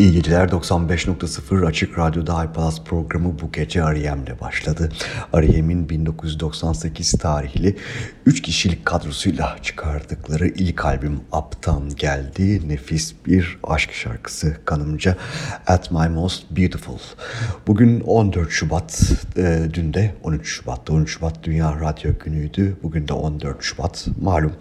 İyi geceler 95.0 Açık Radyo'da iPlus programı bu gece R.E.M'le başladı. R.E.M'in 1998 tarihli 3 kişilik kadrosuyla çıkardıkları ilk albüm Up'tan geldi. Nefis bir aşk şarkısı kanımca At My Most Beautiful. Bugün 14 Şubat, e, dün de 13 Şubat. 13 Şubat Dünya Radyo Günü'ydü. Bugün de 14 Şubat. Malum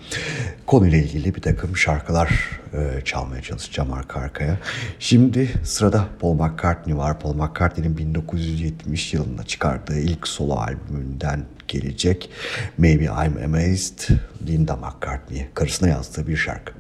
konuyla ilgili bir takım şarkılar e, çalmaya çalışacağım arka arkaya. Şimdi sırada Paul McCartney var. Paul McCartney'nin 1970 yılında çıkardığı ilk solo albümünden gelecek Maybe I'm Amazed Linda McCartney karısına yazdığı bir şarkı.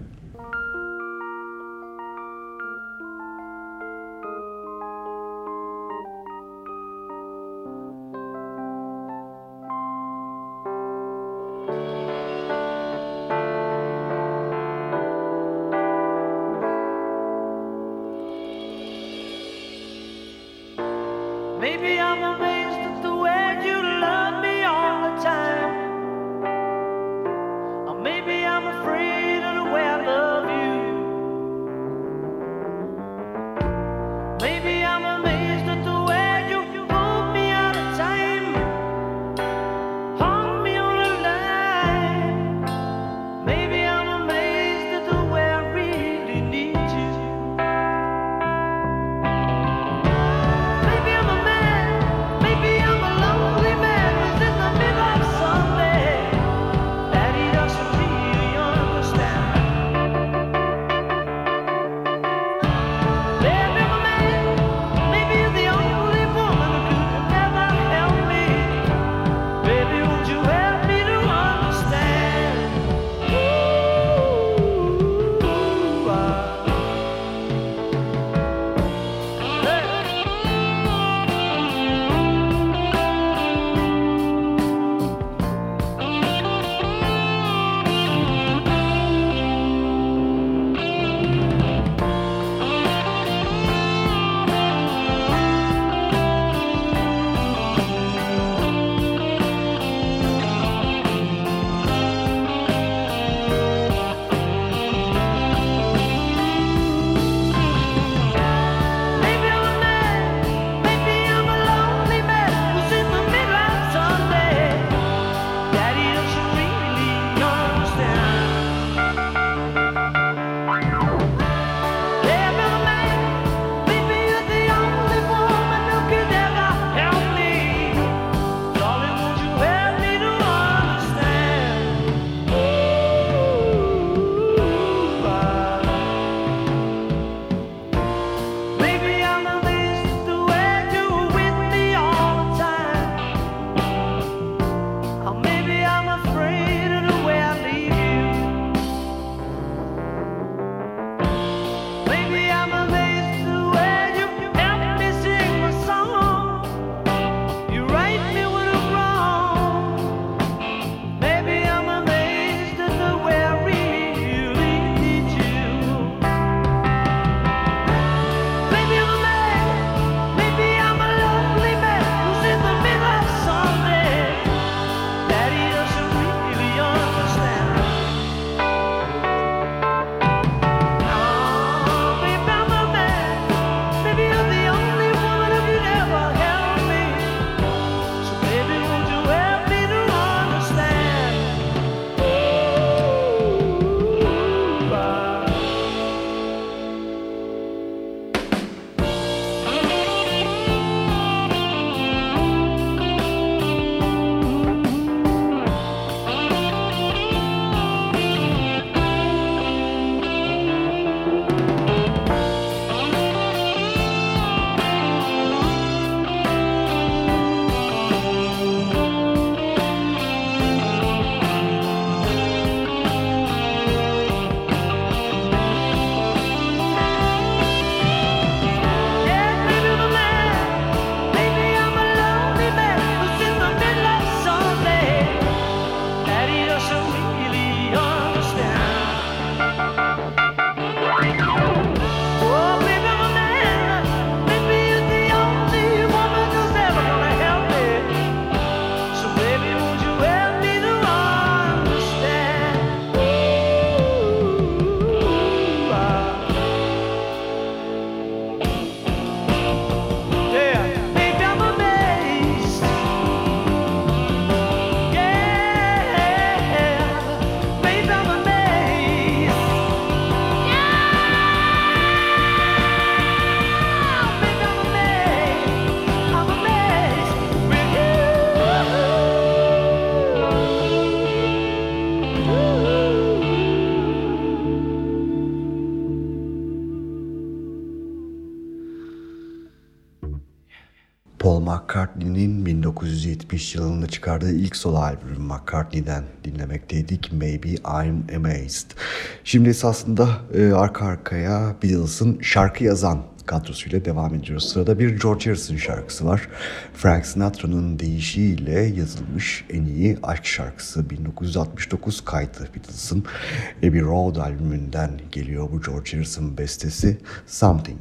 Paul McCartney'nin 1970 yılında çıkardığı ilk solo albüm McCartney'den dinlemekteydik. Maybe I'm Amazed. Şimdi esasında e, arka arkaya Beatles'ın şarkı yazan kadrosuyla devam ediyoruz. Sırada bir George Harrison şarkısı var. Frank Sinatra'nın deyişiyle yazılmış en iyi aşk şarkısı 1969 kaydı Beatles'ın Abbey Road albümünden geliyor bu George Harrison bestesi Something.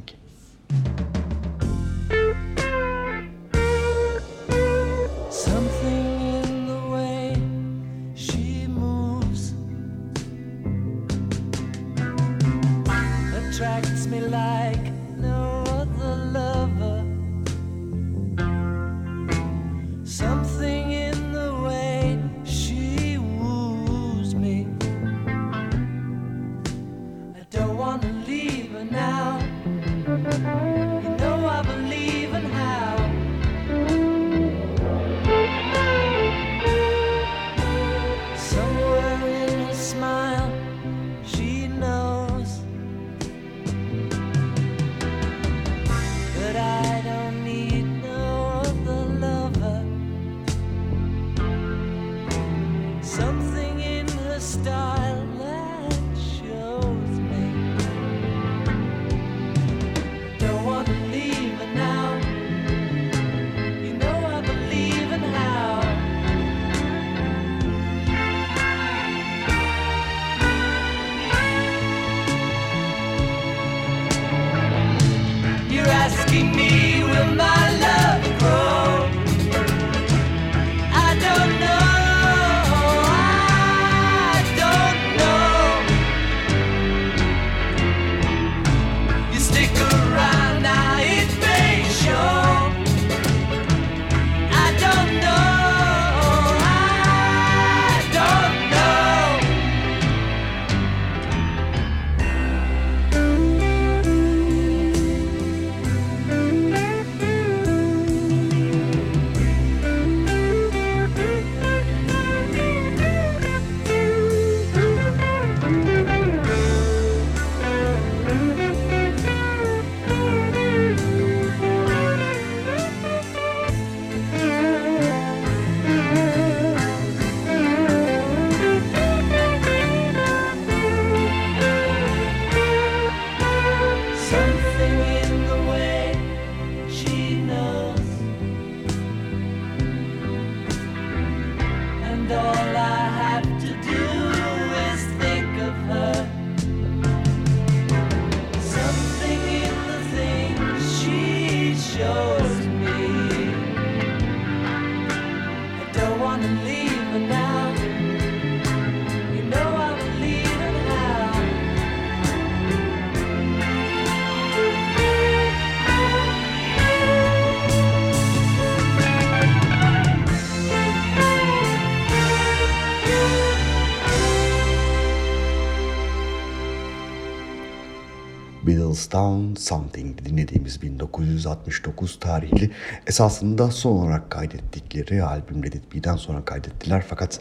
Down Something dinlediğimiz 1969 tarihli esasında son olarak kaydettikleri albüm Let It Be'den sonra kaydettiler fakat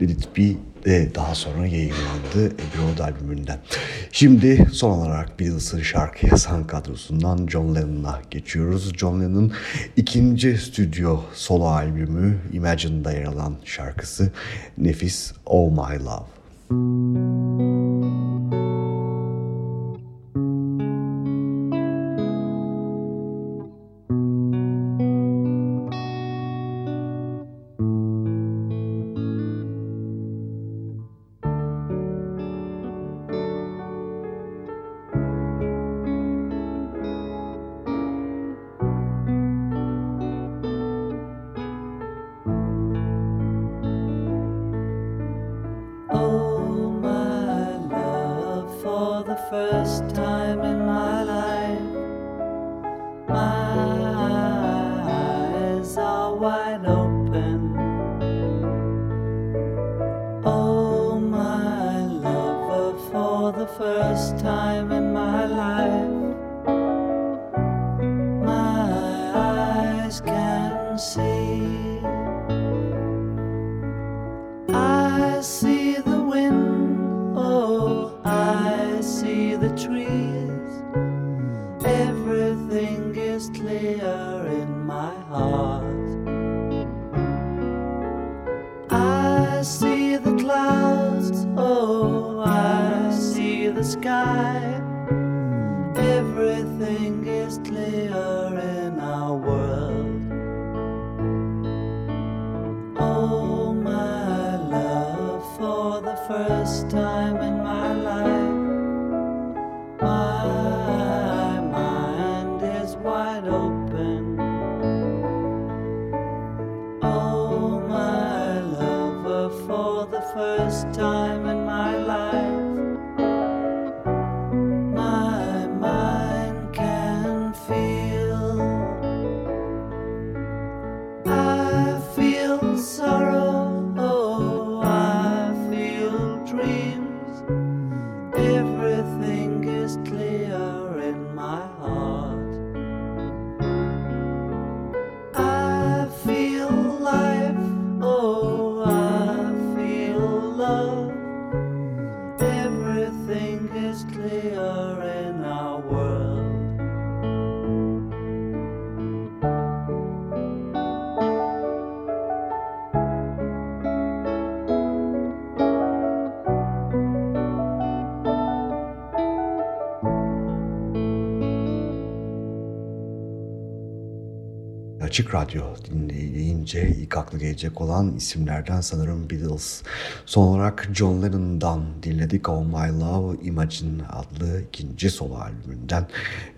Let It Be de daha sonra yayınlandı Abbey Road albümünden. Şimdi son olarak Beatles'ın şarkı yazan kadrosundan John Lennon'a geçiyoruz. John Lennon'ın ikinci stüdyo solo albümü Imagine'da yer alan şarkısı Nefis Oh My Love. Everything Açık Radyo dinleyince ilk aklı gelecek olan isimlerden sanırım Beatles. Son olarak John Lennon'dan dinledik Oh My Love Imagine adlı ikinci solo albümünden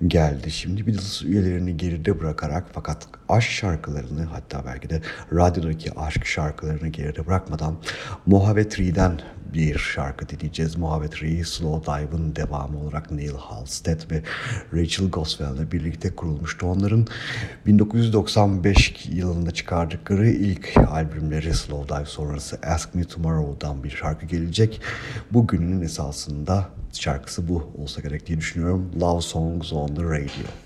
geldi. Şimdi Beatles üyelerini geride bırakarak fakat aşk şarkılarını hatta belki de radyodaki aşk şarkılarını geride bırakmadan Mojave Tree'den bir şarkı dinleyeceğiz. Mojave Tree, Slow Dive'ın devamı olarak Neil Halstead ve Rachel Goswell ile birlikte kurulmuştu. Onların 1995 yılında çıkardıkları ilk albümleri Slow Dive sonrası Ask Me Tomorrow'dan bir şarkı gelecek. Bugünün esasında şarkısı bu olsa gerek diye düşünüyorum. Love Songs on the Radio.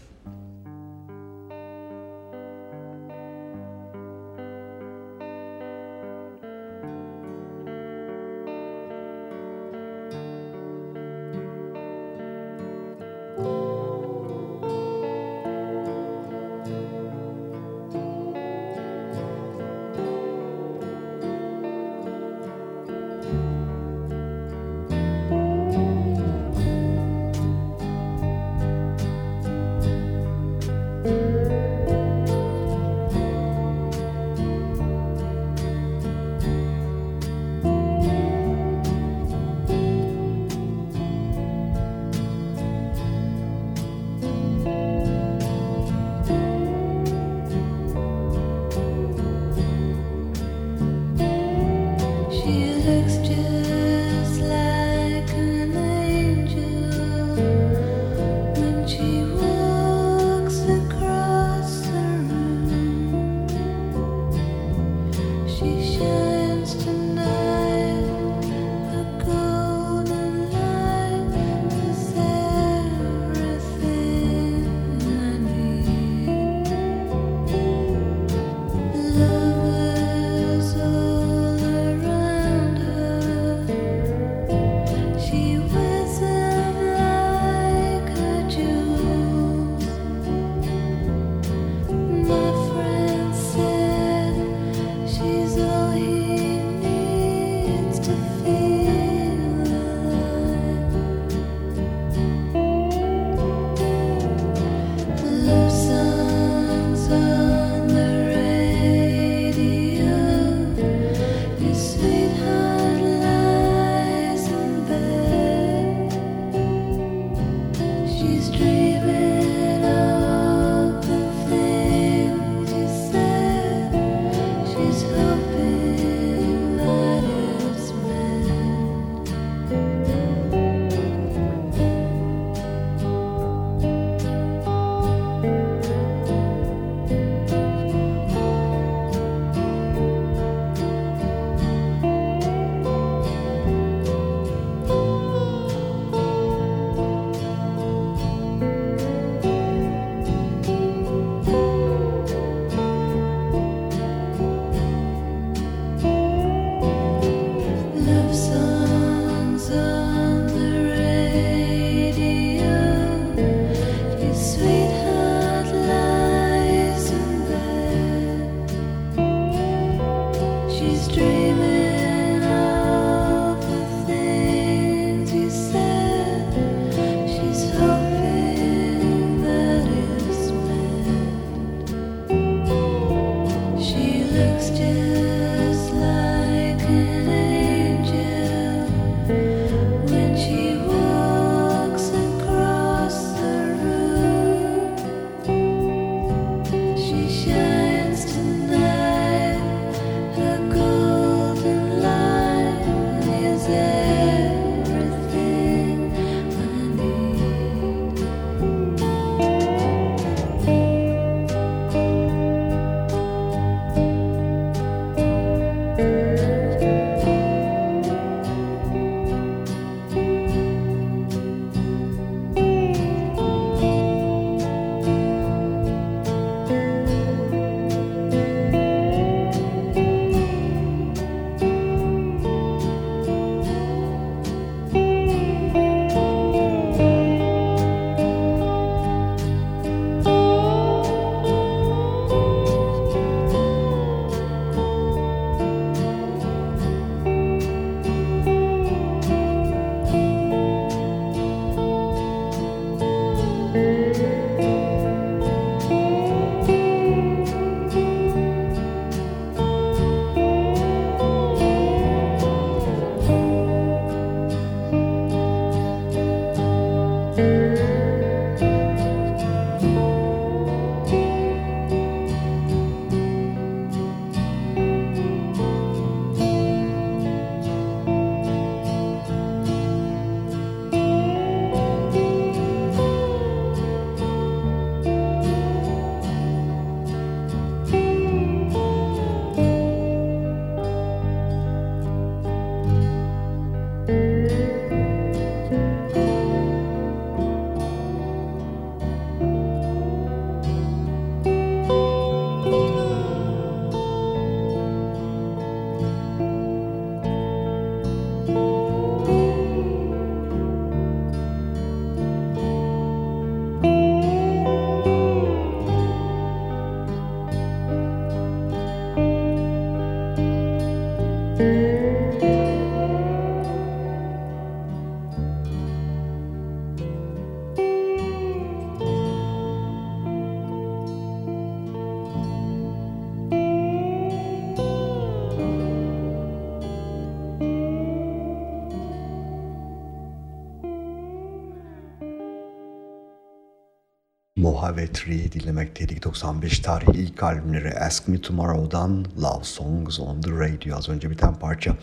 Mohavetri dinlemekteydik. 95 tarihli ilk albümleri Ask Me Tomorrow'dan Love Songs on the Radio az önce biten parça.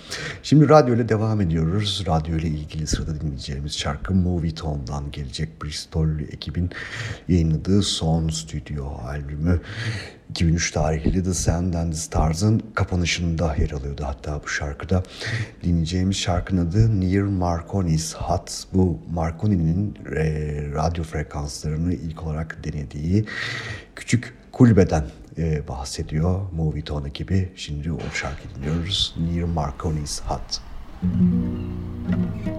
Şimdi radyo ile devam ediyoruz. Radyo ile ilgili sırada dinleyeceğimiz şarkı Movie Tone'dan gelecek. Bristol ekibin yayınladığı son stüdyo albümü. 2003 tarihli The Sand and the Stars'ın kapanışında yer alıyordu hatta bu şarkıda. Dinleyeceğimiz şarkının adı Near Marconi's Hut. Bu Marconi'nin e, radyo frekanslarını ilk olarak denediği küçük kulübeden e, bahsediyor. Movie Tone gibi. Şimdi o şarkı dinliyoruz. Near Marconi's Hut. Stars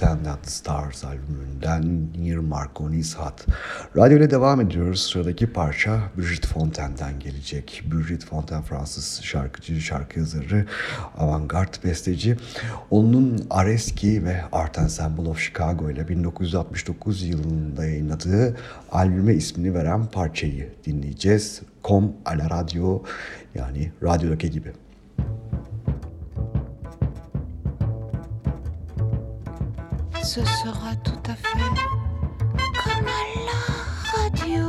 the Stars albümünden Near Marconi's Hut. Radyo ile devam ediyoruz. Sıradaki parça Brigitte Fontaine'den gelecek. Brigitte Fontaine Fransız şarkıcı, şarkı yazarı, avantgard besteci. Onun Areski ve Art Ensemble of Chicago ile 1969 yılında yayınladığı albüme ismini veren parçayı dinleyeceğiz. Com a la radio yani radyodaki gibi. Ce sera tout à fait comme à la radio.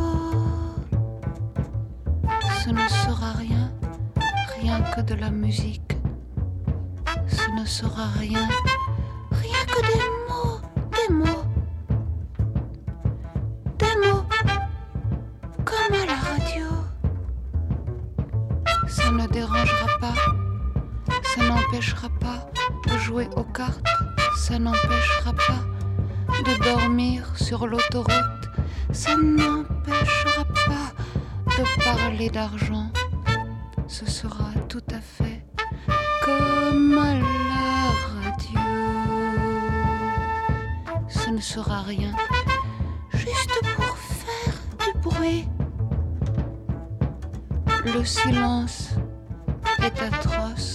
Ce ne sera rien, rien que de la musique. Ce ne sera rien, rien que des mots, des mots. Des mots comme à la radio. Ça ne dérangera pas, ça n'empêchera pas de jouer aux cartes, ça n'empêchera pas de dormir sur l'autoroute, ça n'empêchera pas de parler d'argent. Ce sera tout à fait comme à la radio. Ce ne sera rien, juste pour faire du bruit. Le silence est atroce.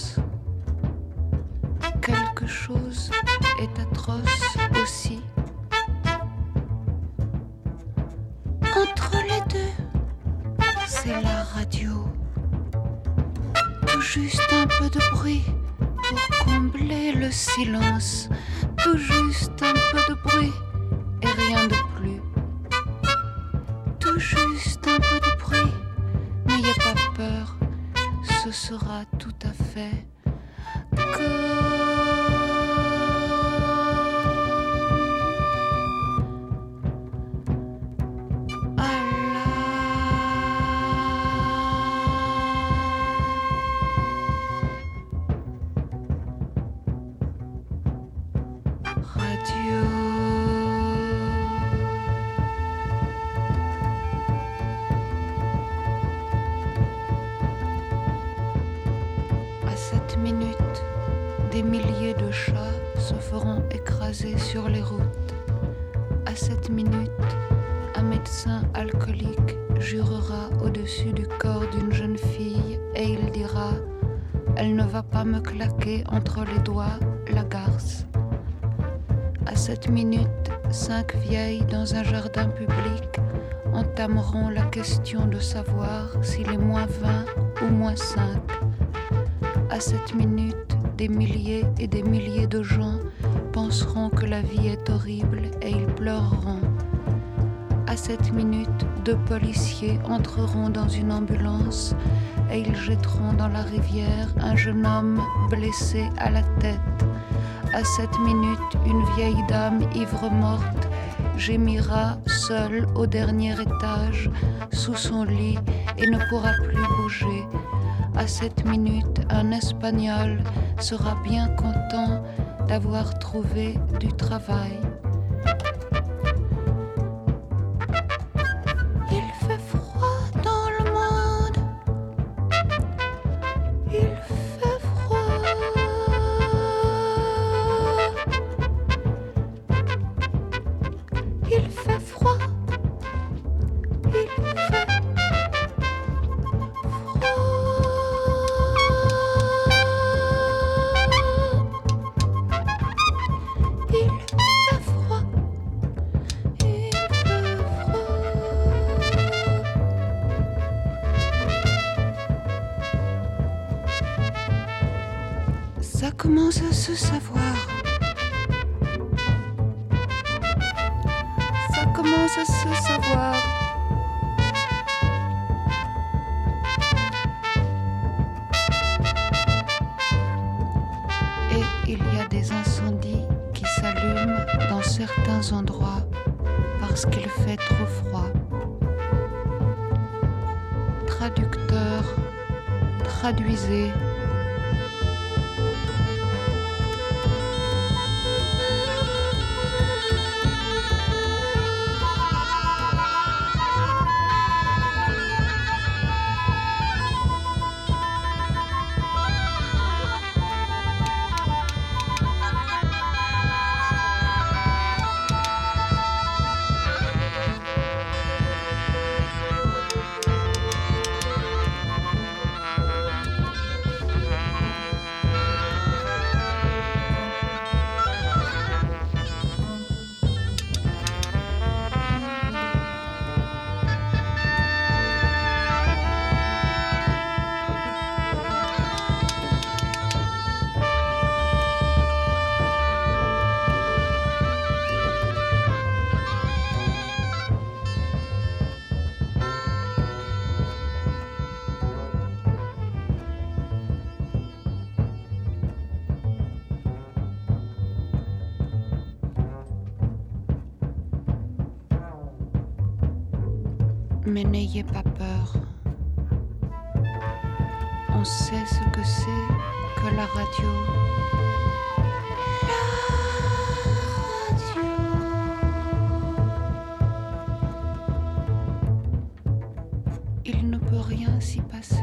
Des milliers de chats se feront écraser sur les routes. À cette minute, un médecin alcoolique jurera au-dessus du corps d'une jeune fille et il dira Elle ne va pas me claquer entre les doigts la garce. À cette minute, cinq vieilles dans un jardin public entameront la question de savoir s'il est moins 20 ou moins 5. À cette minute, des milliers et des milliers de gens penseront que la vie est horrible et ils pleureront. À cette minute, deux policiers entreront dans une ambulance et ils jetteront dans la rivière un jeune homme blessé à la tête. À cette minute, une vieille dame ivre morte gémira seule au dernier étage sous son lit et ne pourra plus bouger. À cette minute, un Espagnol sera bien content d'avoir trouvé du travail. À savoir. Et il y a des incendies qui s'allument dans certains endroits parce qu'il fait trop froid. Traducteur, traduisez. Mais n'ayez pas peur. On sait ce que c'est que la radio. Il ne peut rien s'y passer.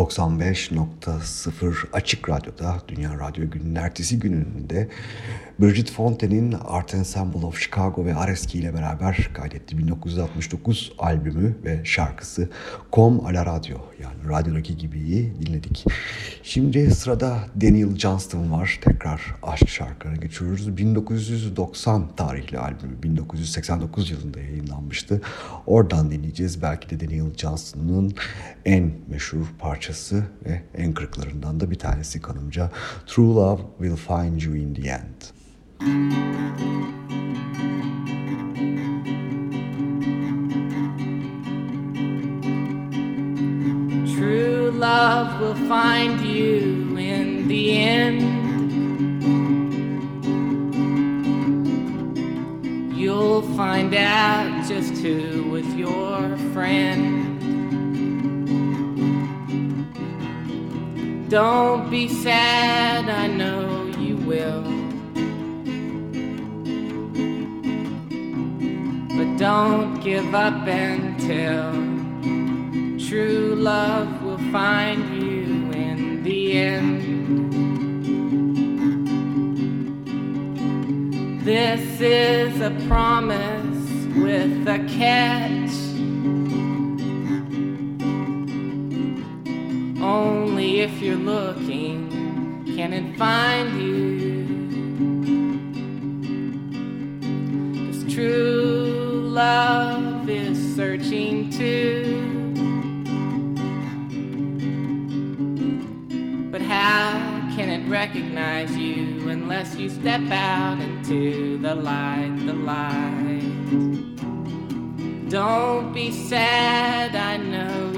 95.0 Açık Radyo'da Dünya Radyo Günü'nün ertesi gününde Bridget Fontaine'in Art Ensemble of Chicago ve Areski ile beraber kaydettiği 1969 albümü ve şarkısı Com a la Radio yani radyodaki gibiyi dinledik. Şimdi sırada Daniel Johnston var. Tekrar aşk şarkılarına geçiyoruz. 1990 tarihli albümü 1989 yılında yayınlanmıştı. Oradan dinleyeceğiz. Belki de Daniel Johnston'un en meşhur parçası ve en kırıklarından da bir tanesi kanımca. True Love Will Find You in the End. True love will find you in the end. You'll find out just who was your friend. Don't be sad, I know you will. But don't give up until true love will find you in the end. This is a promise with a catch. Only if you're looking can it find you. 'Cause true love is searching too. But how can it recognize you unless you step out into the light, the light? Don't be sad, I know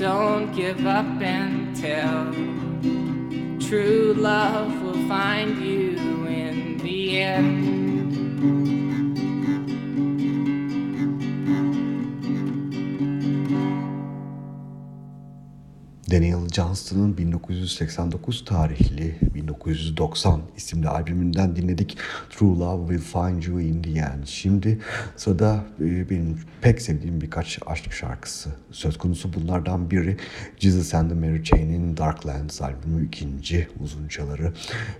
don't give up until true love will find you in the end. Johnston'ın 1989 tarihli 1990 isimli albümünden dinledik. True Love Will Find You in the End. Şimdi sırada e, benim pek sevdiğim birkaç aşk şarkısı söz konusu. Bunlardan biri Jesus and the Mary Chain'in Darklands albümü ikinci uzunçaları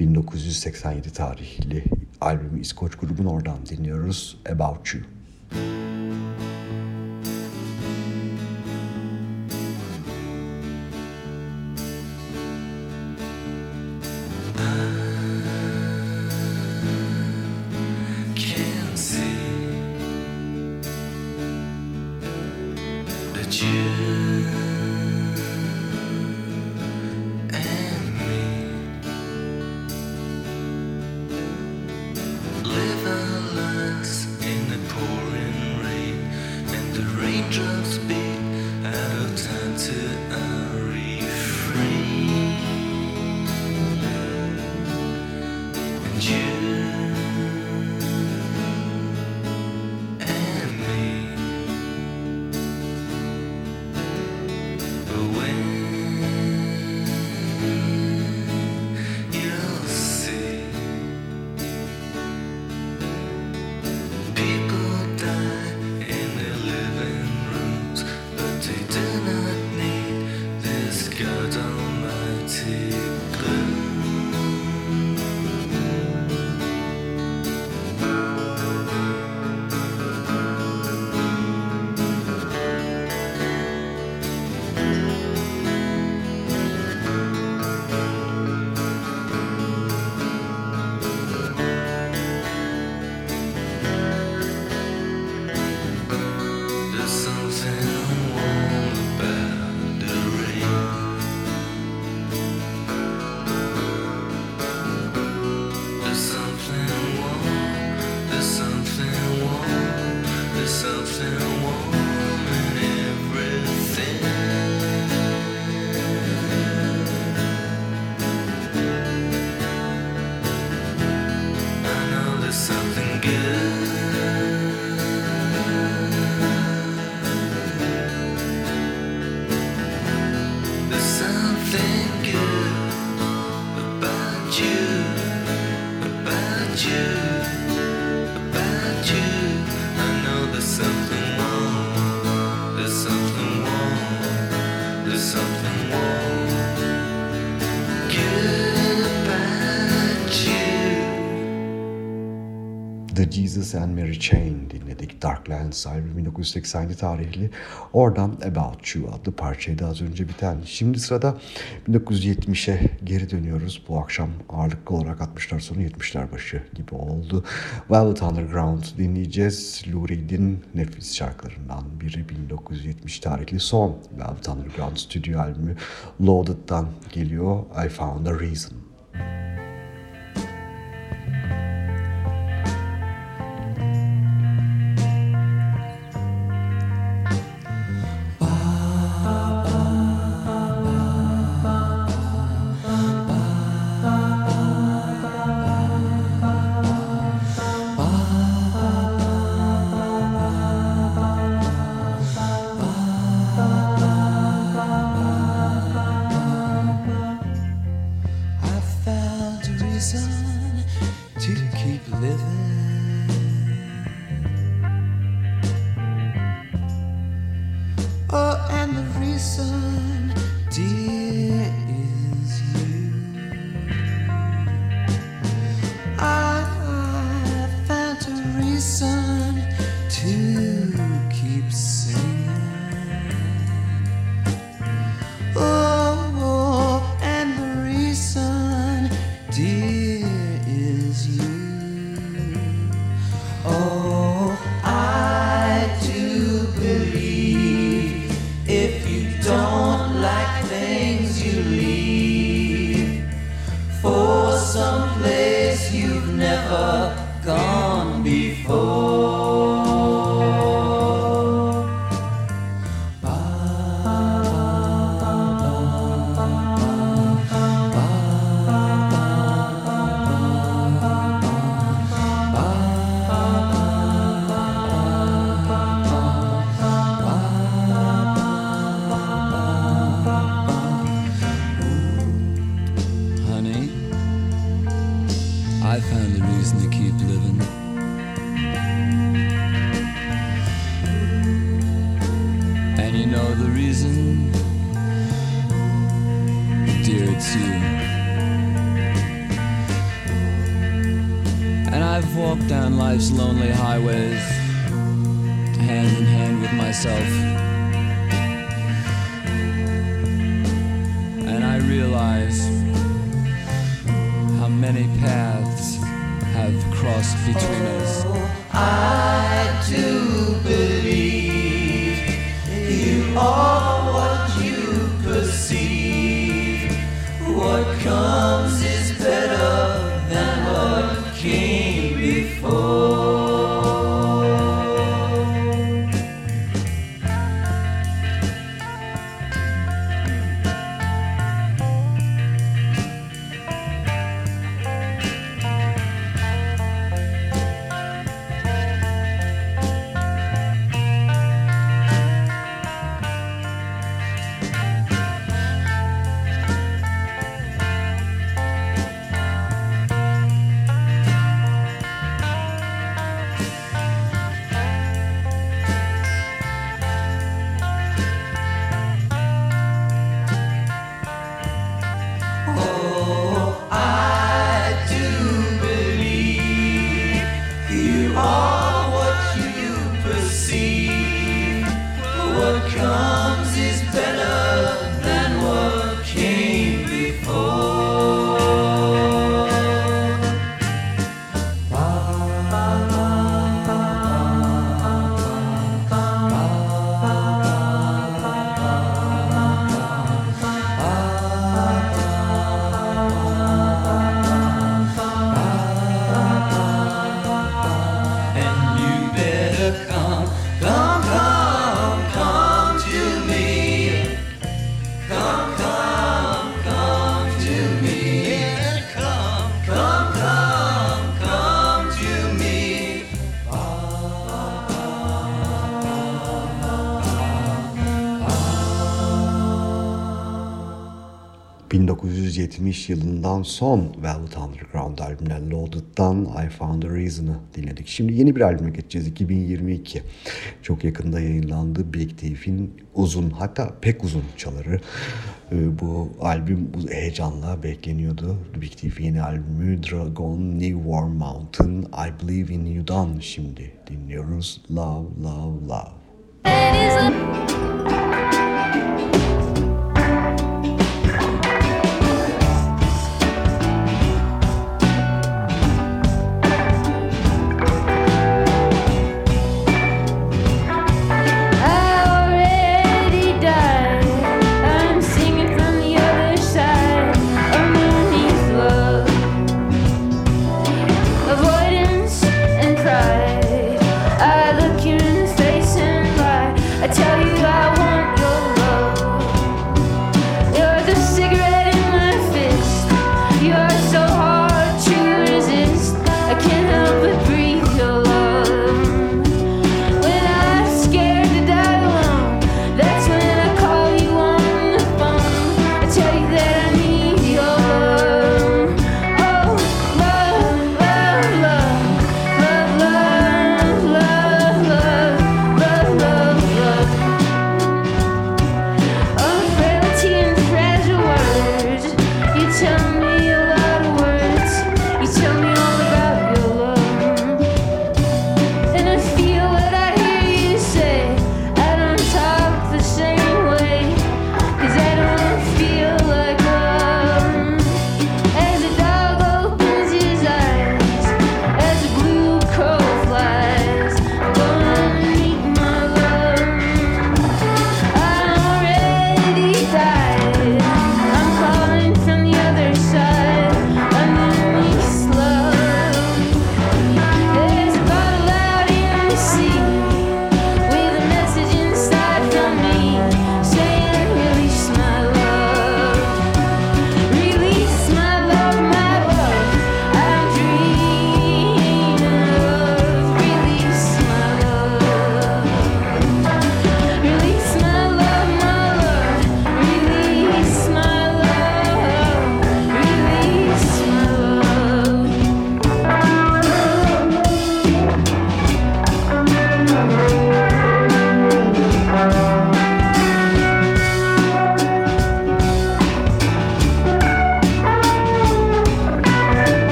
1987 tarihli albümü İskoç grubun oradan dinliyoruz About You. Jesus and Mary Chain dinledik. Darklands albümü 1987 tarihli. Oradan About You adlı parçaydı az önce biten. Şimdi sırada 1970'e geri dönüyoruz. Bu akşam ağırlıklı olarak 60'lar sonu 70'ler başı gibi oldu. Velvet Underground dinleyeceğiz. Lou Reed'in nefis şarkılarından biri 1970 tarihli son Velvet Underground stüdyo albümü Loaded'dan geliyor. I Found a Reason. 70 yılından son Velvet Underground albümünden Loaded'dan I Found a Reason'ı dinledik. Şimdi yeni bir albüme geçeceğiz 2022. Çok yakında yayınlandı Big Thief'in uzun hatta pek uzun çaları. Ee, bu albüm bu heyecanla bekleniyordu. Big Thief yeni albümü Dragon New War Mountain I Believe in You'dan şimdi dinliyoruz. Love, love, love.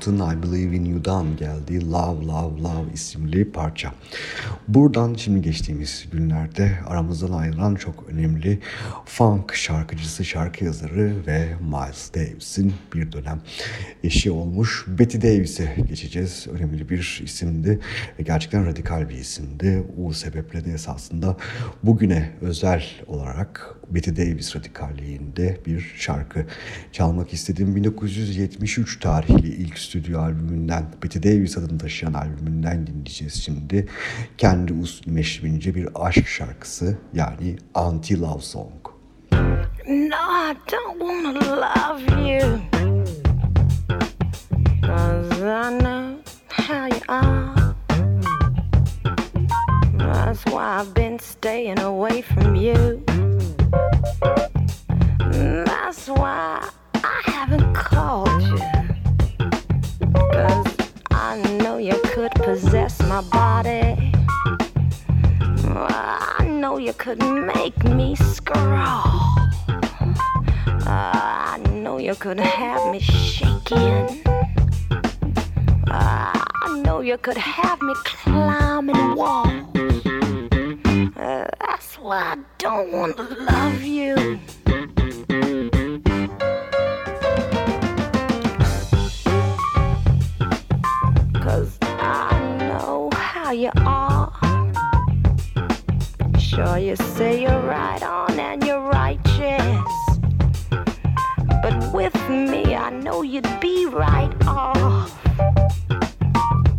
Hamilton I Believe in You'dan geldiği Love Love Love isimli parça. Buradan şimdi geçtiğimiz günlerde aramızdan ayrılan çok önemli funk şarkıcısı, şarkı yazarı ve Miles Davis'in bir dönem eşi olmuş Betty Davis'e geçeceğiz. Önemli bir isimdi. Gerçekten radikal bir isimdi. O sebeple de esasında bugüne özel olarak Betty Davis radikalliğinde bir şarkı çalmak istedim. 1973 tarihli ilk stüdyo albümünden, Betty Davis adını taşıyan albümünden dinleyeceğiz şimdi. Kendi meşrince bir aşk şarkısı yani Anti Love Song. No, I don't wanna love you Cause I know how you are That's why I've been staying away from you. That's why I haven't called you. Cause I know you could possess my body. I know you could make me scrawl. I know you could have me shaking. I know you could have me climbing walls. Uh, that's why I don't want to love you. Sure, oh, you say you're right on and you're righteous. But with me, I know you'd be right off.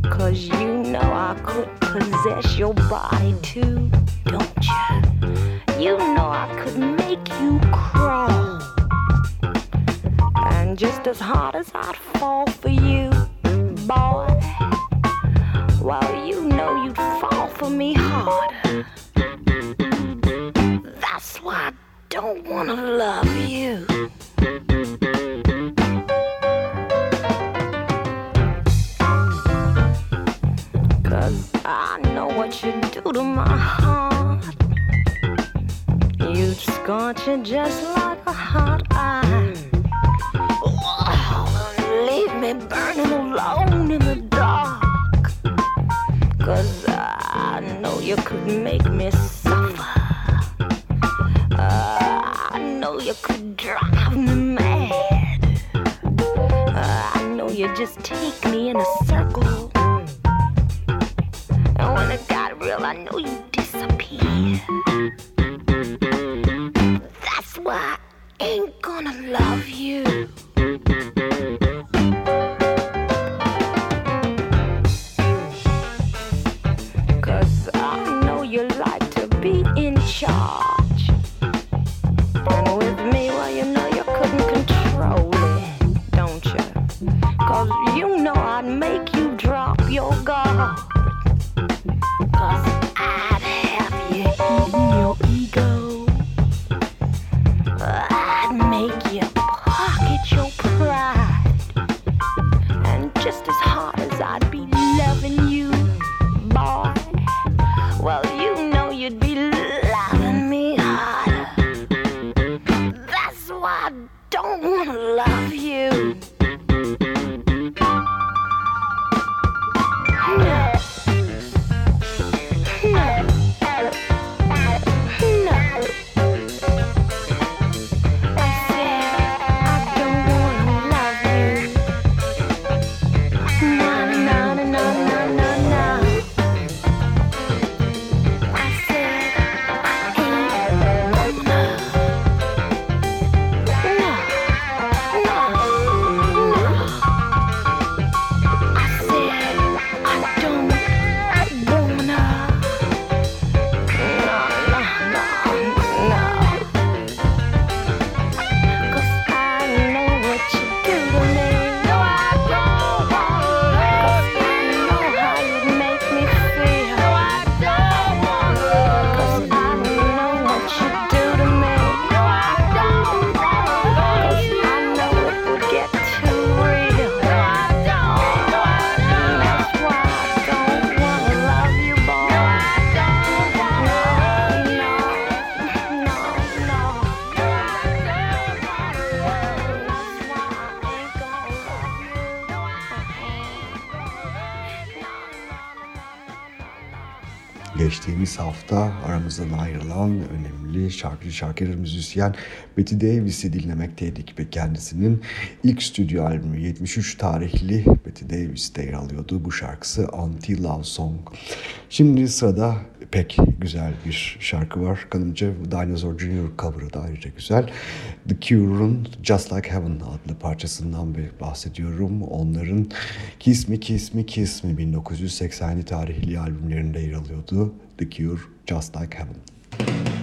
Cause you know I could possess your body too, don't you? You know I could make you crawl. And just as hard as I'd fall for you, boy, well, you know you'd fall for me harder. I don't wanna love you. Cause I know what you do to my heart. You scorch it just like a hot iron. Oh, leave me burning alone in the dark. Cause I know you could make me just take me in a şarkıcı şarkıcı müzisyen Betty Davis'i dinlemekteydik ve kendisinin ilk stüdyo albümü 73 tarihli Betty Davis'te yer alıyordu bu şarkısı Anti Love Song. Şimdi sırada pek güzel bir şarkı var. Kanımca Dinosaur Jr. cover'ı da ayrıca güzel. The Cure'un Just Like Heaven adlı parçasından bahsediyorum. Onların Kiss Me Kiss Me Kiss Me 1980 tarihli albümlerinde yer alıyordu. The Cure Just Like Heaven.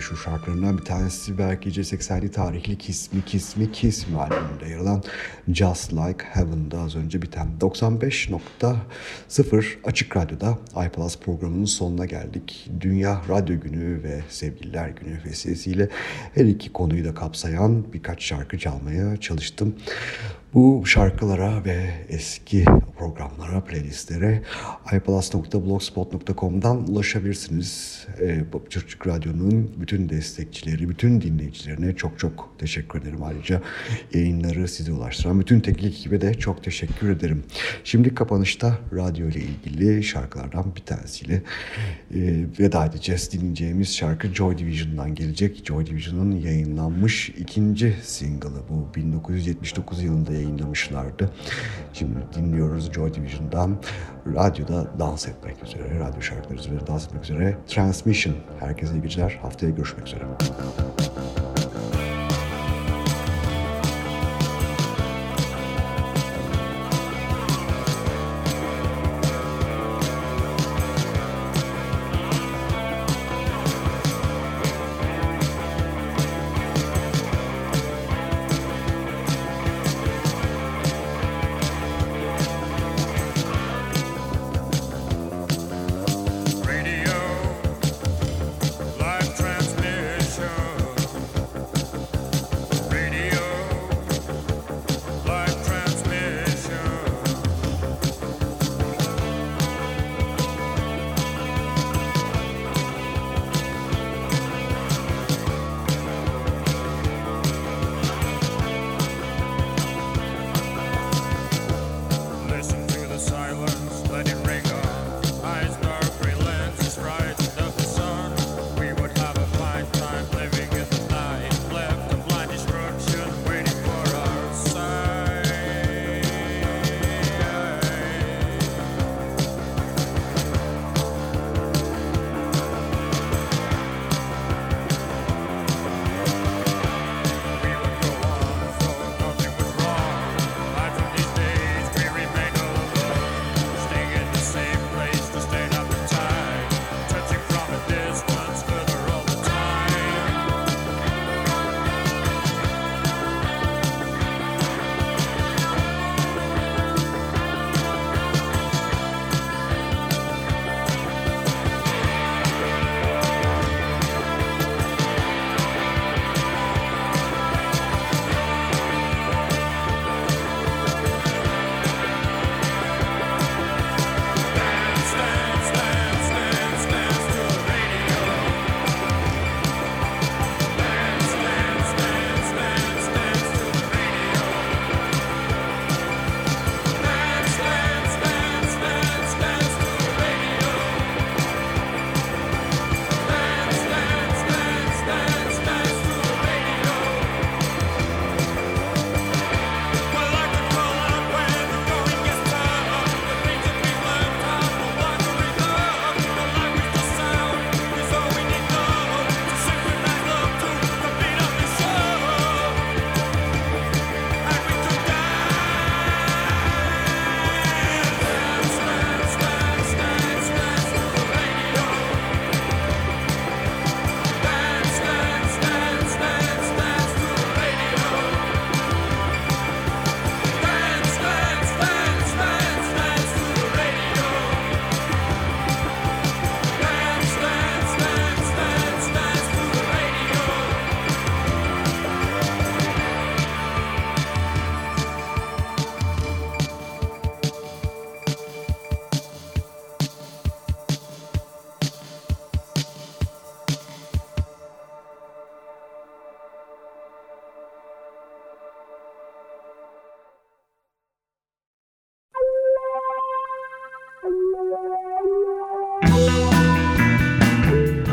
Meşhur şarkılarından bir tanesi belki C80'li tarihli Kiss Me Kiss albümünde yer alan Just Like Heaven'da az önce biten 95.0 Açık Radyo'da iPlus programının sonuna geldik. Dünya Radyo Günü ve Sevgililer Günü vesilesiyle her iki konuyu da kapsayan birkaç şarkı çalmaya çalıştım. Bu şarkılara ve eski programlara, playlistlere iPlus.blogspot.com'dan ulaşabilirsiniz. Ee, Çocuk Radyo'nun bütün destekçileri, bütün dinleyicilerine çok çok teşekkür ederim. Ayrıca yayınları size ulaştıran bütün teknik ekibe de çok teşekkür ederim. Şimdi kapanışta radyo ile ilgili şarkılardan bir tanesiyle e, veda edeceğiz. Dinleyeceğimiz şarkı Joy Division'dan gelecek. Joy Division'ın yayınlanmış ikinci single'ı bu 1979 yılında yayınlamışlardı. Şimdi dinliyoruz Joy Division'dan radyoda dans etmek üzere, radyo şarkıları üzerine dans etmek üzere Transmission. Herkese iyi geceler. Haftaya görüşmek üzere.